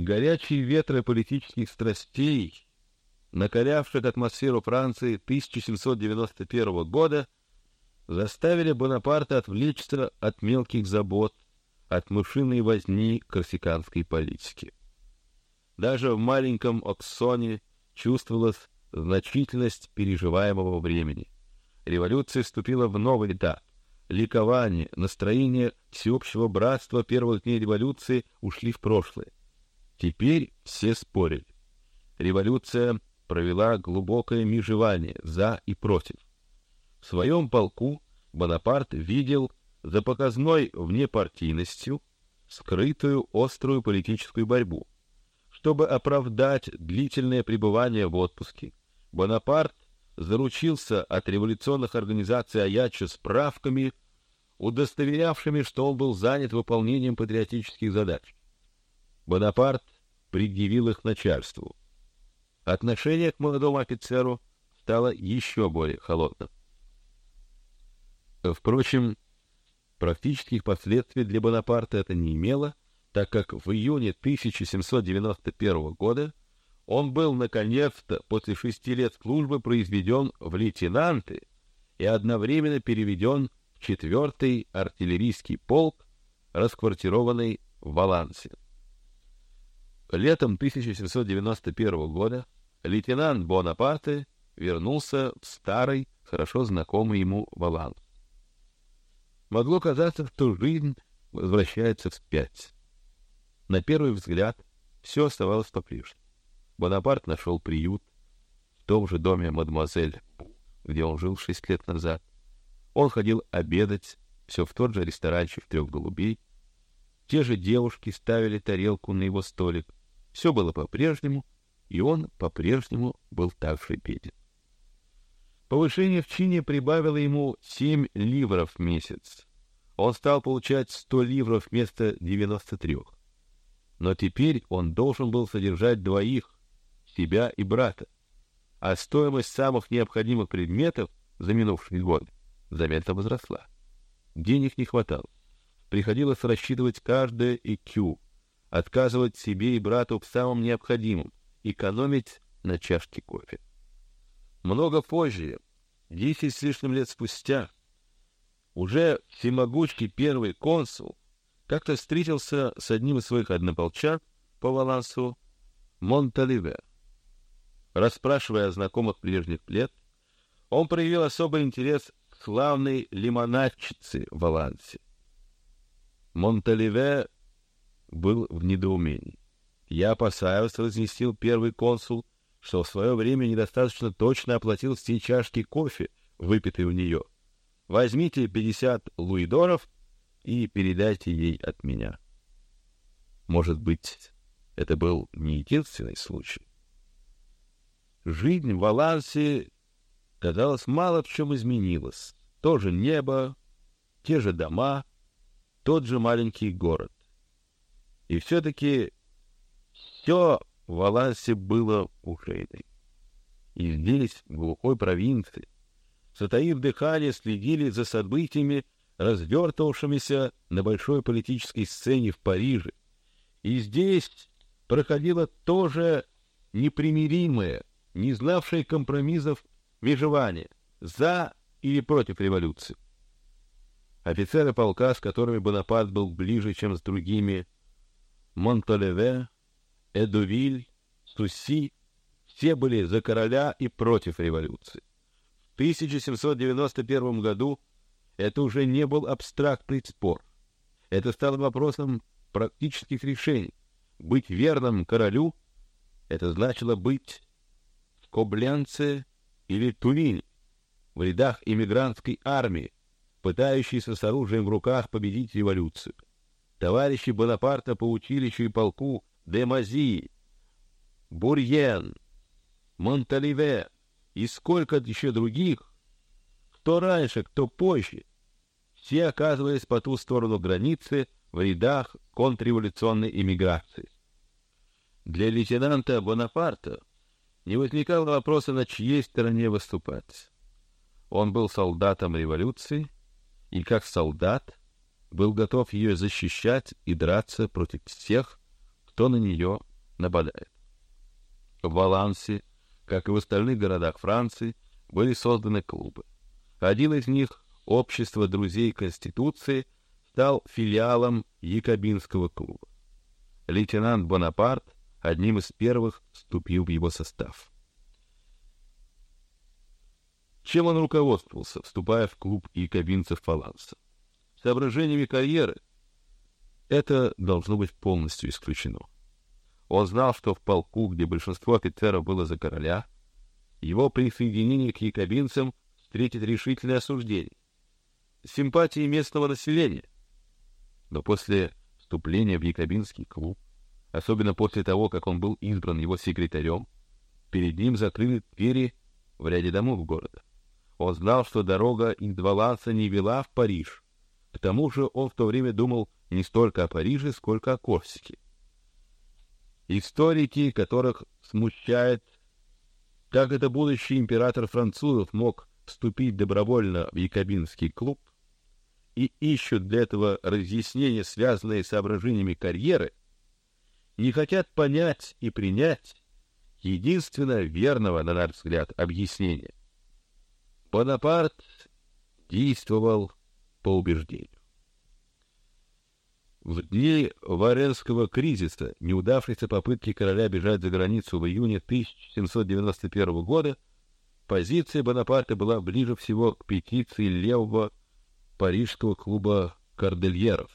Горячие ветры политических страстей, накалявших атмосферу Франции 1791 года, заставили Бонапарта отвлечься от мелких забот, от мышиной возни корсиканской политики. Даже в маленьком Оксоне чувствовалась значительность переживаемого времени. Революция вступила в новый этап. Ликование, настроение всеобщего братства первых дней революции ушли в прошлое. Теперь все спорили. Революция провела глубокое межевание за и против. В своем полку Бонапарт видел за показной внепартийностью скрытую острую политическую борьбу. Чтобы оправдать длительное пребывание в отпуске, Бонапарт заручился от революционных организаций Аячо справками, удостоверявшими, что он был занят выполнением патриотических задач. Бонапарт предъявил их начальству. Отношение к молодому офицеру стало еще более холодным. Впрочем, практических последствий для Бонапарта это не имело, так как в июне 1791 года он был наконец-то после шести лет службы произведен в лейтенанты и одновременно переведен в четвертый артиллерийский полк, расквартированный в Валансе. Летом 1791 года лейтенант Бонапарте вернулся в старый, хорошо знакомый ему Валанс. Могло казаться, что жизнь возвращается вспять. На первый взгляд все оставалось по-прежнему. Бонапарт нашел приют в том же доме мадемуазель, где он жил шесть лет назад. Он ходил обедать все в тот же ресторанчик трех голубей. Те же девушки ставили тарелку на его столик. Все было по-прежнему, и он по-прежнему был так же беден. Повышение в чине прибавило ему семь ливров в месяц. Он стал получать сто ливров вместо девяносто трех. Но теперь он должен был содержать двоих, себя и брата, а стоимость самых необходимых предметов за минувший год заметно возросла. Денег не хватало. Приходилось рассчитывать каждое икю, отказывать себе и брату в самом необходимом, экономить на чашке кофе. Много позже, десять с лишним лет спустя, уже всемогущий первый консул как-то встретился с одним из своих однополчан по балансу Монталиве. Расспрашивая о знакомых прежних лет, он проявил особый интерес к славной лимонадчице в Алансе. Монталиве был в недоумении. Я опасаюсь, разъяснил первый консул, что в свое время недостаточно точно оплатил все чашки кофе, выпитые у нее. Возьмите пятьдесят луидоров и передайте ей от меня. Может быть, это был не единственный случай. Жизнь в Валансе, казалось, мало в чем изменилась. То же небо, те же дома, тот же маленький город. И все-таки все в Валансе было ушейной. И здесь, в глухой провинции, затаив дыхание, следили за событиями, развертывавшимися на большой политической сцене в Париже. И здесь проходило тоже непримиримое, не знавшие компромиссов межевание за или против революции. Офицеры полка, с которыми Бонапарт был ближе, чем с другими, Монталеве, Эдувиль, Суси, все были за короля и против революции. В 1791 году это уже не был абстрактный спор. Это стало вопросом практических решений. Быть верным королю — это значило быть Коблянце или Тулине, в рядах иммигрантской армии, пытающейся с оружием в руках победить революцию. Товарищи Бонапарта по училищу и полку Демази, Бурьен, Монталиве и сколько еще других, кто раньше, кто позже, все оказывались по ту сторону границы в рядах контрреволюционной эмиграции. Для лейтенанта Бонапарта не возникало вопроса, на чьей стороне выступать. Он был солдатом революции и, как солдат, был готов ее защищать и драться против всех, кто на нее нападает. В Валансе, как и в остальных городах Франции, были созданы клубы. Один из них, Общество друзей Конституции, стал филиалом Якобинского клуба. Лейтенант Бонапарт одним из первых вступил в его состав. Чем он руководствовался, вступая в клуб якобинцев Фаланса? Соображениями карьеры? Это должно быть полностью исключено. Он знал, что в полку, где большинство офицеров было за короля, его присоединение к якобинцам встретит решительное осуждение, симпатии местного населения. Но после вступления в якобинский клуб, особенно после того, как он был избран его секретарем, перед ним закрыли двери в ряде домов города. Он знал, что дорога из Дваланса не вела в Париж. К тому же он в то время думал не столько о Париже, сколько о Корсике. Историки, которых смущает, как это будущий император французов мог вступить добровольно в якобинский клуб, и ищут для этого разъяснения, связанные соображениями карьеры, не хотят понять и принять единственно верного, на наш взгляд, объяснения. Бонапарт действовал по убеждению. В дни Варенского кризиса, неудавшейся попытки короля бежать за границу в июне 1791 года, позиция Бонапарта была ближе всего к петиции левого парижского клуба кордельеров,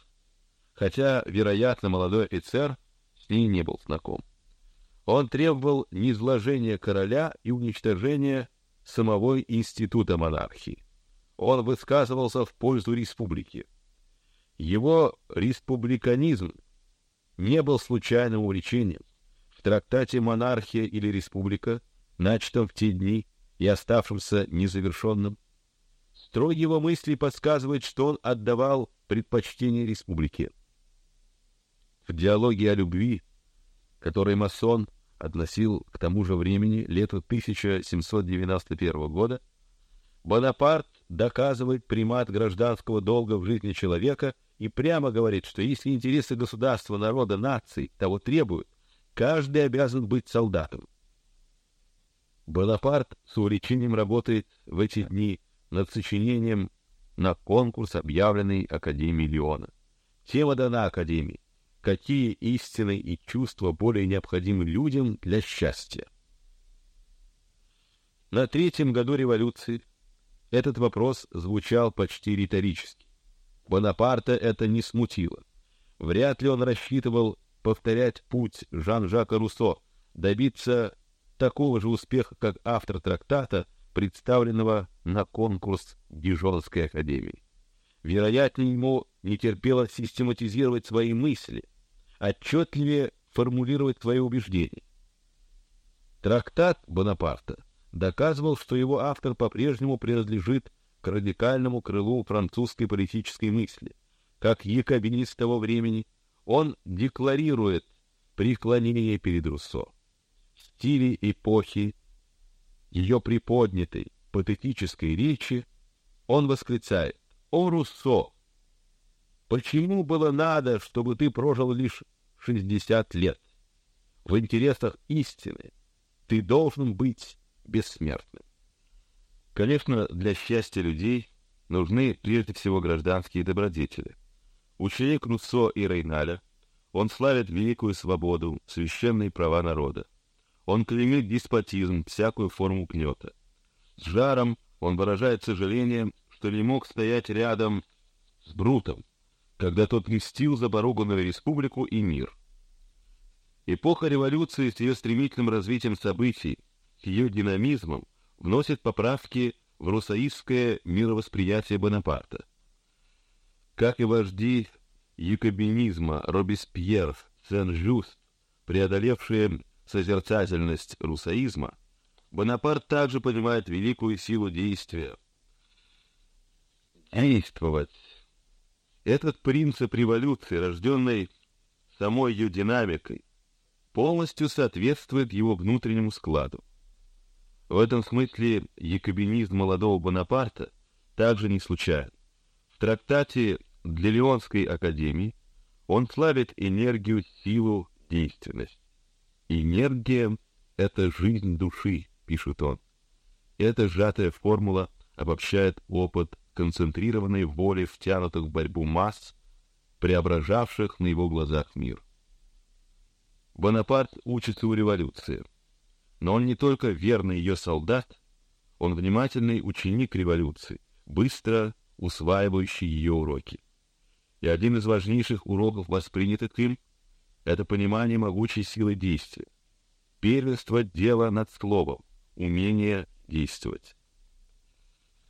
хотя, вероятно, молодой офицер с ней не был знаком. Он требовал низложения короля и уничтожения самого института монархии. Он высказывался в пользу республики. Его республиканизм не был случайным увлечением. В трактате «Монархия или республика», начатом в те дни и оставшемся незавершенным, строй его мысли подсказывает, что он отдавал предпочтение республике. В диалоге о любви, который масон относил к тому же времени, лету 1791 года, Бонапарт доказывает примат гражданского долга в жизни человека и прямо говорит, что если интересы государства, народа, нации того требуют, каждый обязан быть солдатом. Бонапарт с увлечением работает в эти дни над сочинением на конкурс, объявленный Академией Леона. Тема дана Академии. Какие истины и чувства более необходимы людям для счастья? На третьем году революции этот вопрос звучал почти риторически. Бонапарта это не смутило. Вряд ли он рассчитывал повторять путь Жан-Жака Руссо, добиться такого же успеха, как автор трактата, представленного на конкурс Дижонской академии. Вероятно, ему не терпелось систематизировать свои мысли, отчетливее формулировать свои убеждения. Трактат Бонапарта доказывал, что его автор по-прежнему принадлежит к радикальному крылу французской политической мысли. Как якобинист того времени, он декларирует преклонение перед Руссо. В стиле эпохи, ее приподнятой, патетической речи, он восклицает «О, Руссо! Почему было надо, чтобы ты прожил лишь шестьдесят лет? В интересах истины ты должен быть бессмертным. Конечно, для счастья людей нужны прежде всего гражданские добродетели. Ученик Руссо и Рейналя, он славит великую свободу, священные права народа. Он клеймит деспотизм, всякую форму гнета. С жаром он выражает сожаление, что не мог стоять рядом с Брутом, когда тот мстил за поруганную республику и мир. Эпоха революции с ее стремительным развитием событий, ее динамизмом, вносит поправки в руссоистское мировосприятие Бонапарта. Как и вожди якобинизма Робеспьер, Сен-Жюст, преодолевшие созерцательность руссоизма, Бонапарт также понимает великую силу действия. Действовать. Этот принцип революции, рожденный самой ее динамикой, полностью соответствует его внутреннему складу. В этом смысле якобинизм молодого Бонапарта также не случайен. В трактате для Лионской академии он славит энергию, силу, действенность. Энергия — это жизнь души, пишет он. Эта сжатая формула обобщает опыт концентрированной воли втянутых в борьбу масс, преображавших на его глазах мир. Бонапарт учится у революции, но он не только верный ее солдат, он внимательный ученик революции, быстро усваивающий ее уроки. И один из важнейших уроков, воспринятых им, это понимание могучей силы действия, первенство дела над словом, умение действовать.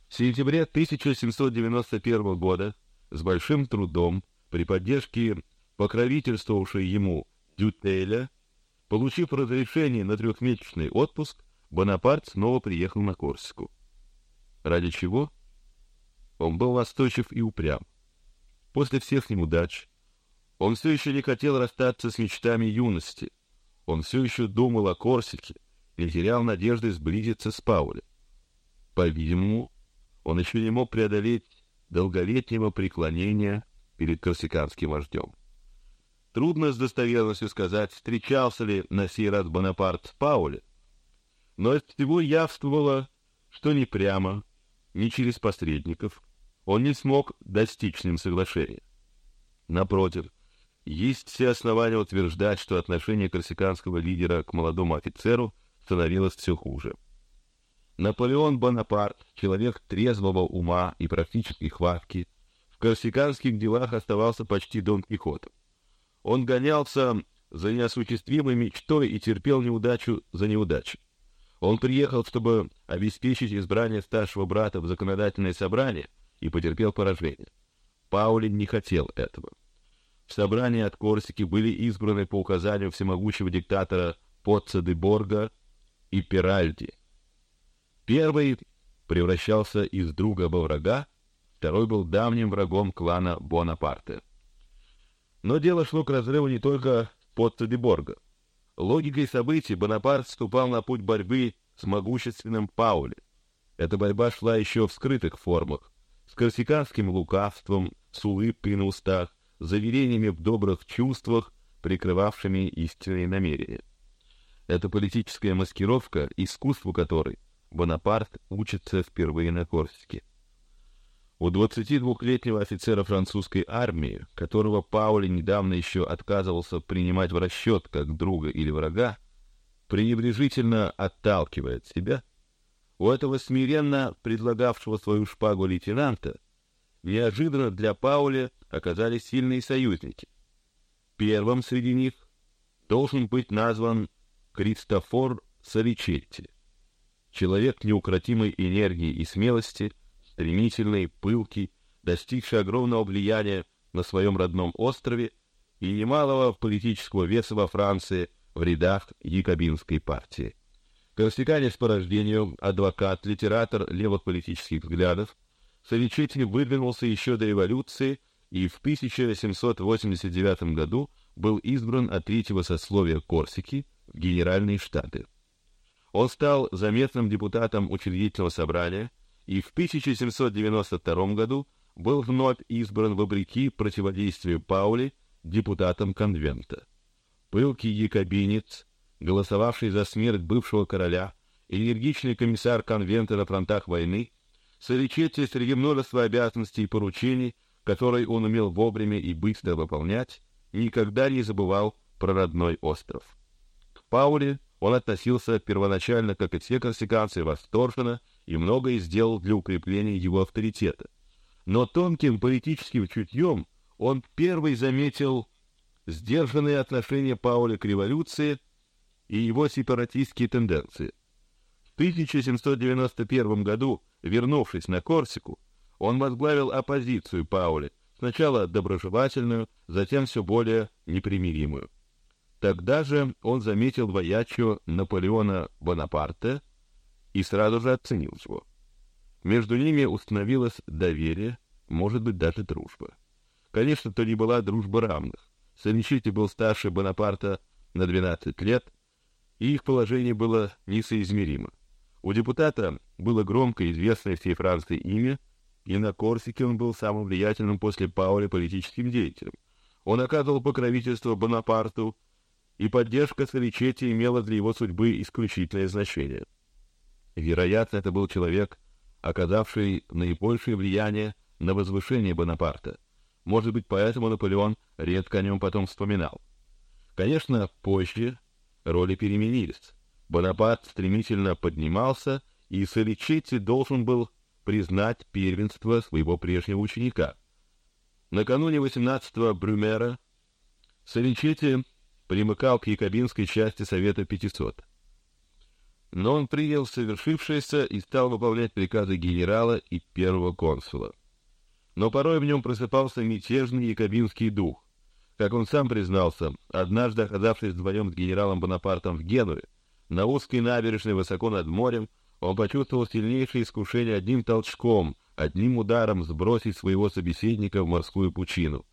В сентябре 1791 года с большим трудом при поддержке покровительствовавшей ему Дютеля, получив разрешение на трехмесячный отпуск, Бонапарт снова приехал на Корсику. Ради чего? Он был настойчив и упрям. После всех неудач он все еще не хотел расстаться с мечтами юности. Он все еще думал о Корсике и терял надежды сблизиться с Паулем. По-видимому, он еще не мог преодолеть долголетнего преклонения перед корсиканским вождем. Трудно с достоверностью сказать, встречался ли на сей раз Бонапарт с Паулем, но из всего явствовало, что ни прямо, ни через посредников он не смог достичь с ним соглашения. Напротив, есть все основания утверждать, что отношение корсиканского лидера к молодому офицеру становилось все хуже. Наполеон Бонапарт, человек трезвого ума и практической хватки, в корсиканских делах оставался почти Дон Кихотом. Он гонялся за неосуществимой мечтой и терпел неудачу за неудачей. Он приехал, чтобы обеспечить избрание старшего брата в законодательное собрание, и потерпел поражение. Паулин не хотел этого. В собрании от Корсики были избраны по указанию всемогущего диктатора Поцца де Борга и Пиральди. Первый превращался из друга во врага, второй был давним врагом клана Бонапарте. Но дело шло к разрыву не только Потца де Борга. Логикой событий Бонапарт вступал на путь борьбы с могущественным Паули. Эта борьба шла еще в скрытых формах, с корсиканским лукавством, с улыбкой на устах, заверениями в добрых чувствах, прикрывавшими истинные намерения. Это политическая маскировка, искусству которой Бонапарт учится впервые на Корсике. У 22-летнего офицера французской армии, которого Паули недавно еще отказывался принимать в расчет как друга или врага, пренебрежительно отталкивает себя, у этого смиренно предлагавшего свою шпагу лейтенанта неожиданно для Пауля оказались сильные союзники. Первым среди них должен быть назван Кристофор Саричетти, человек неукротимой энергии и смелости, стремительный, пылкий, достигший огромного влияния на своем родном острове и немалого политического веса во Франции в рядах якобинской партии. Корсиканец по рождению, адвокат, литератор левых политических взглядов, Савичетти выдвинулся еще до революции и в 1789 году был избран от третьего сословия Корсики в Генеральные Штаты. Он стал заметным депутатом учредительного собрания и в 1792 году был вновь избран вопреки противодействию Паули депутатом конвента. Пылкий якобинец, голосовавший за смерть бывшего короля, энергичный комиссар конвента на фронтах войны, Саричетти среди множества обязанностей и поручений, которые он умел вовремя и быстро выполнять, никогда не забывал про родной остров. К Пауле он относился первоначально, как и все корсиканцы, восторженно и многое сделал для укрепления его авторитета. Но тонким политическим чутьем он первый заметил сдержанные отношения Пауля к революции и его сепаратистские тенденции. В 1791 году Вернувшись на Корсику, он возглавил оппозицию Пауле, сначала доброжелательную, затем все более непримиримую. Тогда же он заметил воячу Наполеона Бонапарта и сразу же оценил его. Между ними установилось доверие, может быть даже дружба. Конечно, то не была дружба равных. Саничити был старше Бонапарта на 12 лет, и их положение было несоизмеримо. У депутата было громко известное всей Франции имя, и на Корсике он был самым влиятельным после Пауля политическим деятелем. Он оказывал покровительство Бонапарту и поддержка Соличети имела для его судьбы исключительное значение. Вероятно, это был человек, оказавший наибольшее влияние на возвышение Бонапарта. Может быть, поэтому Наполеон редко о нем потом вспоминал. Конечно, позже роли переменились. Бонапарт стремительно поднимался, и Соличетти должен был признать первенство своего прежнего ученика. Накануне 18-го Брюмера Соличетти примыкал к якобинской части Совета 500. Но он принял совершившееся и стал выполнять приказы генерала и первого консула. Но порой в нем просыпался мятежный якобинский дух. Как он сам признался, однажды оказавшись вдвоем с генералом Бонапартом в Генуе, на узкой набережной высоко над морем, он почувствовал сильнейшее искушение одним толчком, одним ударом сбросить своего собеседника в морскую пучину.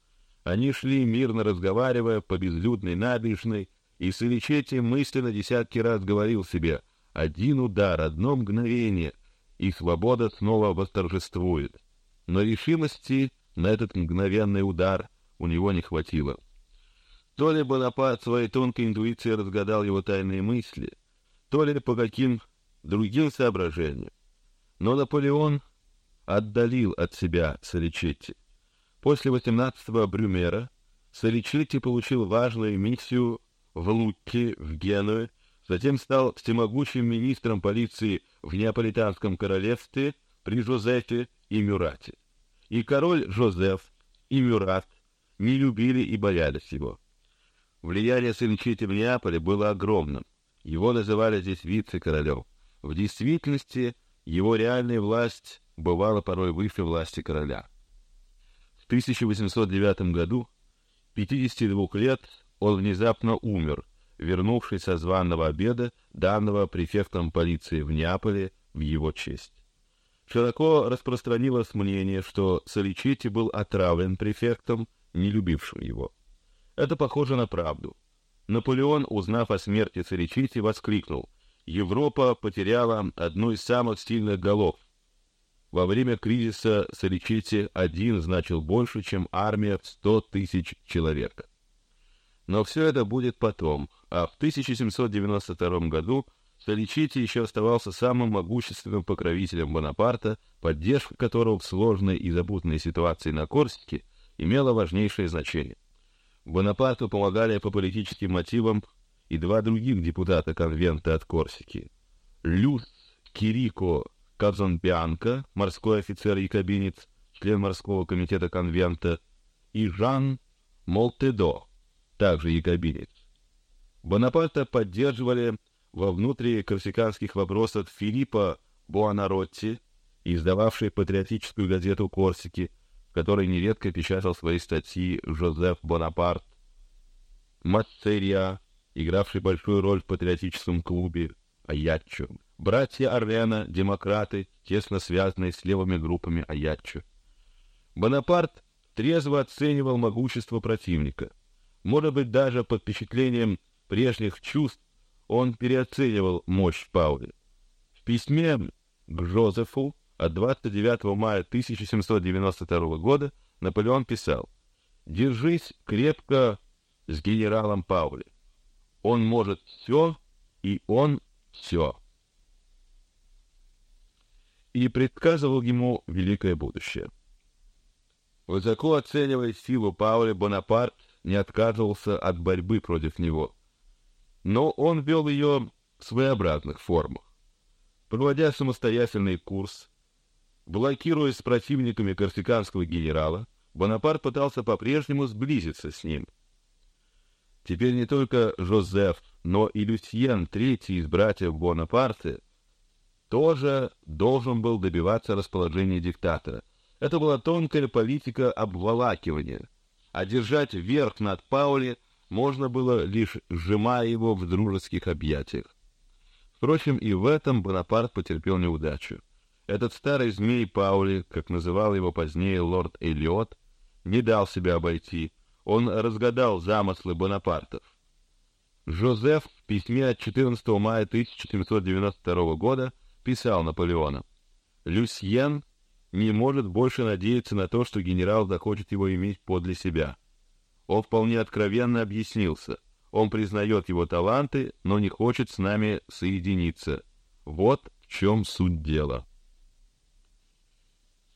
Они шли мирно разговаривая по безлюдной набережной, и Соличетти мысленно десятки раз говорил себе: один удар, одно мгновение, и свобода снова восторжествует. Но решимости на этот мгновенный удар у него не хватило. То ли Бонапарт своей тонкой интуицией разгадал его тайные мысли, то ли по каким другим соображениям. Но Наполеон отдалил от себя Соличетти. После 18-го Брюмера Соличетти получил важную миссию в Лукке, в Генуе, затем стал всемогущим министром полиции в Неаполитанском королевстве при Жозефе и Мюрате. И король Жозеф и Мюрат не любили и боялись его. Влияние Соличетти в Неаполе было огромным. Его называли здесь вице-королем. В действительности его реальная власть бывала порой выше власти короля. В 1809 году, 52 лет, он внезапно умер, вернувшись со званого обеда, данного префектом полиции в Неаполе в его честь. Широко распространилось мнение, что Соличетти был отравлен префектом, не любившим его. Это похоже на правду. Наполеон, узнав о смерти Соличетти, воскликнул: "Европа потеряла одну из самых сильных голов. Во время кризиса Соличетти один значил больше, чем армия в сто тысяч человек. Но все это будет потом, а в 1792 году Соличетти еще оставался самым могущественным покровителем Бонапарта, поддержка которого в сложной и запутанной ситуации на Корсике имела важнейшее значение. Бонапарту помогали по политическим мотивам и два других депутата конвента от Корсики: Люс Кирико Казанбианка, морской офицер и кабинет, член морского комитета конвента, и Жан Молтедо, также якобинец. Бонапарта поддерживали во внутрикорсиканских вопросах Филиппа Буонаротти, издававший патриотическую газету Корсики, в которой нередко печатал свои статьи Жозеф Бонапарт, Мацерия, игравший большую роль в патриотическом клубе Аяччо, братья Орлена, демократы, тесно связанные с левыми группами Аяччо. Бонапарт трезво оценивал могущество противника. Может быть, даже под впечатлением прежних чувств он переоценивал мощь Паули. В письме к Жозефу от 29 мая 1792 года Наполеон писал: "Держись крепко с генералом Паули. Он может все, и он все и предсказывал ему великое будущее. Высоко оценивая силу Пауля, Бонапарт не отказывался от борьбы против него, но он вел ее в своеобразных формах, проводя самостоятельный курс, блокируясь с противниками корсиканского генерала. Бонапарт пытался по-прежнему сблизиться с ним. Теперь не только Жозеф, но и Люсьен, третий из братьев Бонапарта, тоже должен был добиваться расположения диктатора. Это была тонкая политика обволакивания, а держать верх над Паули можно было лишь сжимая его в дружеских объятиях. Впрочем, и в этом Бонапарт потерпел неудачу. Этот старый змей Паули, как называл его позднее лорд Элиот, не дал себя обойти. Он разгадал замыслы Бонапартов. Жозеф в письме от 14 мая 1792 года писал Наполеону: Люсьен не может больше надеяться на то, что генерал захочет его иметь подле себя. Он вполне откровенно объяснился: Он признает его таланты, но не хочет с нами соединиться. Вот в чем суть дела.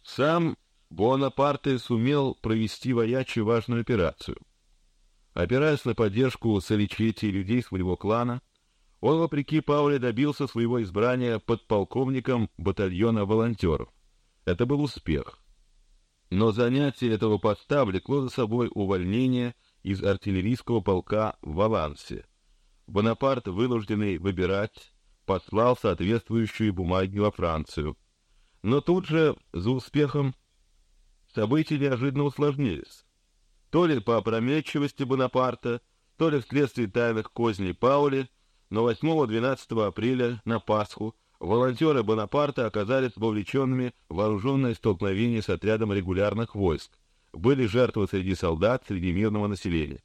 Сам Бонапарте сумел провести воячи важную операцию. Опираясь на поддержку Соличети и людей своего клана, он, вопреки Пауле, добился своего избрания подполковником батальона волонтеров. Это был успех. Но занятие этого поста влекло за собой увольнение из артиллерийского полка в Валансе. Бонапарт, вынужденный выбирать, послал соответствующие бумаги во Францию. Но тут же, за успехом, события неожиданно усложнились. То ли по опрометчивости Бонапарта, то ли вследствие тайных козней Паули, но 8-12 апреля на Пасху волонтеры Бонапарта оказались вовлеченными в вооруженное столкновение с отрядом регулярных войск, были жертвы среди солдат, среди мирного населения.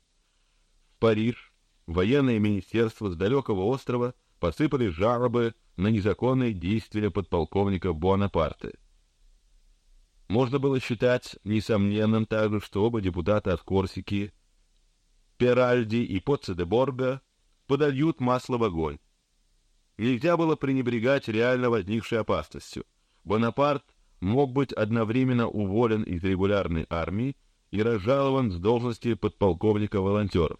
В Париж военное министерство с далекого острова посыпали жалобы на незаконные действия подполковника Бонапарта. Можно было считать несомненным также, что оба депутата от Корсики, Перальди и Поцци де Борго, подольют масло в огонь. Нельзя было пренебрегать реально возникшей опасностью. Бонапарт мог быть одновременно уволен из регулярной армии и разжалован с должности подполковника волонтеров.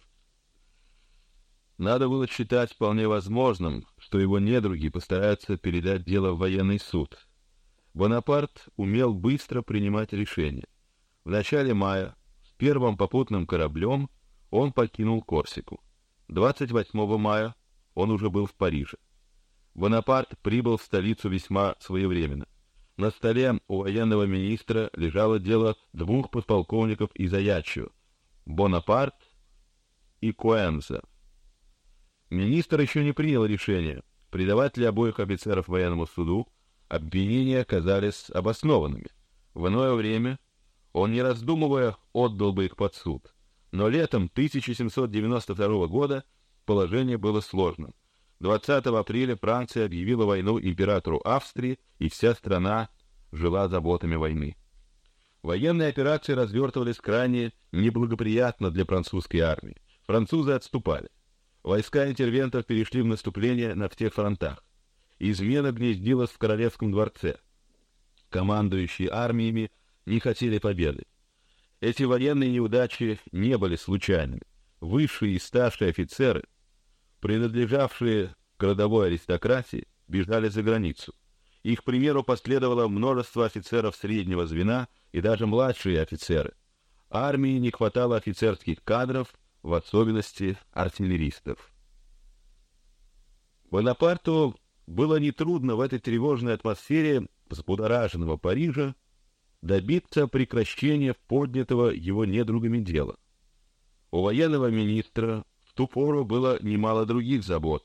Надо было считать вполне возможным, что его недруги постараются передать дело в военный суд. Бонапарт умел быстро принимать решения. В начале мая с первым попутным кораблем он покинул Корсику. 28 мая он уже был в Париже. Бонапарт прибыл в столицу весьма своевременно. На столе у военного министра лежало дело двух подполковников из Аячио — Бонапарт и Коэнза. Министр еще не принял решения, предавать ли обоих офицеров военному суду. Обвинения оказались обоснованными. В иное время он, не раздумывая, отдал бы их под суд. Но летом 1792 года положение было сложным. 20 апреля Франция объявила войну императору Австрии, и вся страна жила заботами войны. Военные операции развертывались крайне неблагоприятно для французской армии. Французы отступали. Войска интервентов перешли в наступление на всех фронтах. Измена гнездилась в королевском дворце. Командующие армиями не хотели победы. Эти военные неудачи не были случайными. Высшие и старшие офицеры принадлежавшие к родовой аристократии, бежали за границу. Их примеру последовало множество офицеров среднего звена и даже младшие офицеры. Армии не хватало офицерских кадров, в особенности артиллеристов. Бонапарту было нетрудно в этой тревожной атмосфере взбудораженного Парижа добиться прекращения поднятого его недругами дела. У военного министра в ту пору было немало других забот.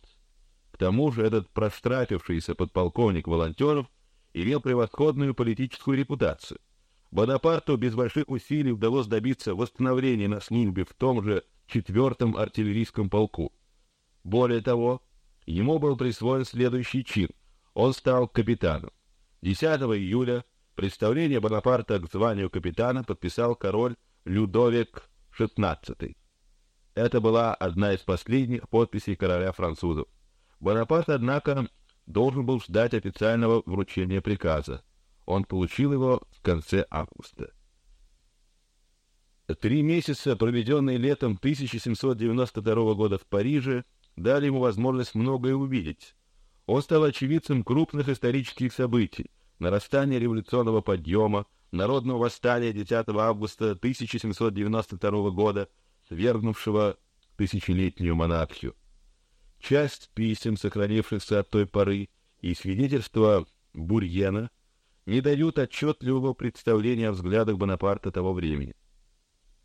К тому же этот проштрафившийся подполковник волонтеров имел превосходную политическую репутацию. Бонапарту без больших усилий удалось добиться восстановления на службе в том же четвертом артиллерийском полку. Более того, ему был присвоен следующий чин: он стал капитаном. 10 июля представление Бонапарта к званию капитана подписал король Людовик XVI. Это была одна из последних подписей короля французов. Бонапарт, однако, должен был ждать официального вручения приказа. Он получил его в конце августа. Три месяца, проведенные летом 1792 года в Париже, дали ему возможность многое увидеть. Он стал очевидцем крупных исторических событий: нарастания революционного подъема, народного восстания 10 августа 1792 года, свергнувшего тысячелетнюю монархию. Часть писем, сохранившихся от той поры, и свидетельства Бурьена не дают отчетливого представления о взглядах Бонапарта того времени.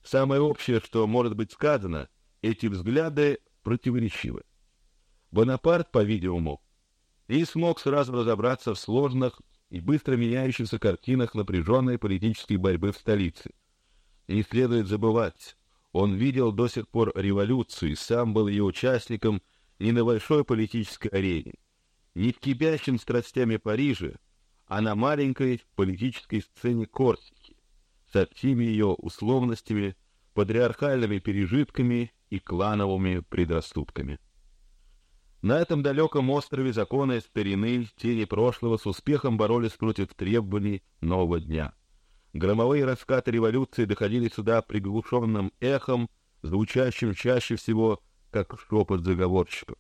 Самое общее, что может быть сказано, эти взгляды противоречивы. Бонапарт, по-видимому, и смог сразу разобраться в сложных и быстро меняющихся картинах напряженной политической борьбы в столице. Не следует забывать, он видел до сих пор революцию и сам был ее участником не на большой политической арене, не в кипящем страстями Париже, а на маленькой политической сцене Корсики, со всеми ее условностями, патриархальными пережитками и клановыми предрассудками. На этом далеком острове законы старины, тени прошлого с успехом боролись против требований нового дня. Громовые раскаты революции доходили сюда приглушенным эхом, звучащим чаще всего как шепот заговорщиков.